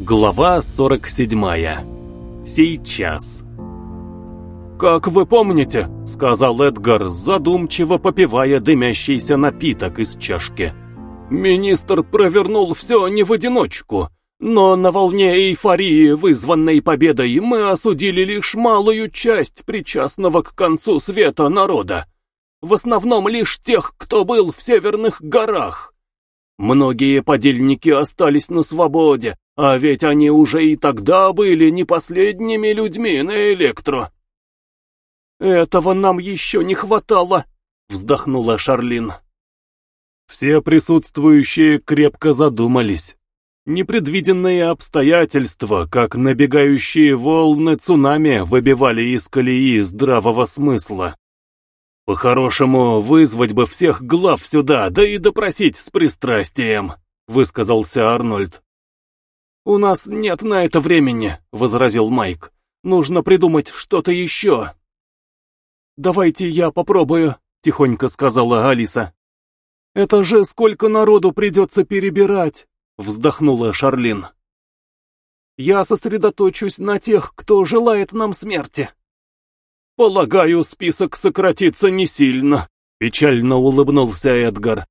Глава 47. Сейчас. «Как вы помните», — сказал Эдгар, задумчиво попивая дымящийся напиток из чашки, «министр провернул все не в одиночку, но на волне эйфории, вызванной победой, мы осудили лишь малую часть причастного к концу света народа. В основном лишь тех, кто был в северных горах. Многие подельники остались на свободе, а ведь они уже и тогда были не последними людьми на электро. «Этого нам еще не хватало», — вздохнула Шарлин. Все присутствующие крепко задумались. Непредвиденные обстоятельства, как набегающие волны цунами, выбивали из колеи здравого смысла. «По-хорошему, вызвать бы всех глав сюда, да и допросить с пристрастием», — высказался Арнольд. «У нас нет на это времени», — возразил Майк. «Нужно придумать что-то еще». «Давайте я попробую», — тихонько сказала Алиса. «Это же сколько народу придется перебирать», — вздохнула Шарлин. «Я сосредоточусь на тех, кто желает нам смерти». «Полагаю, список сократится не сильно», — печально улыбнулся Эдгар.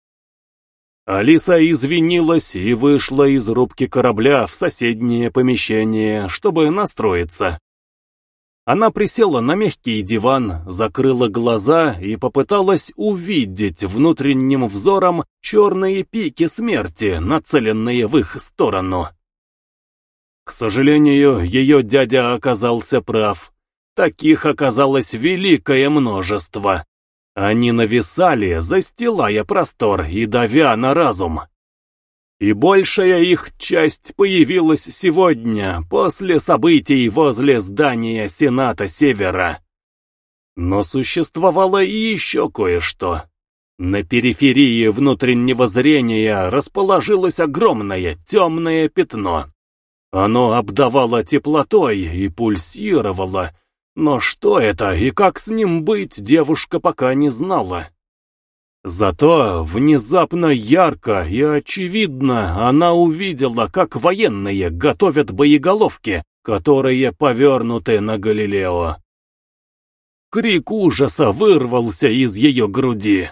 Алиса извинилась и вышла из рубки корабля в соседнее помещение, чтобы настроиться. Она присела на мягкий диван, закрыла глаза и попыталась увидеть внутренним взором черные пики смерти, нацеленные в их сторону. К сожалению, ее дядя оказался прав. Таких оказалось великое множество. Они нависали, застилая простор и давя на разум. И большая их часть появилась сегодня, после событий возле здания Сената Севера. Но существовало и еще кое-что. На периферии внутреннего зрения расположилось огромное темное пятно. Оно обдавало теплотой и пульсировало, но что это и как с ним быть, девушка пока не знала. Зато внезапно ярко и очевидно она увидела, как военные готовят боеголовки, которые повернуты на Галилео. Крик ужаса вырвался из ее груди.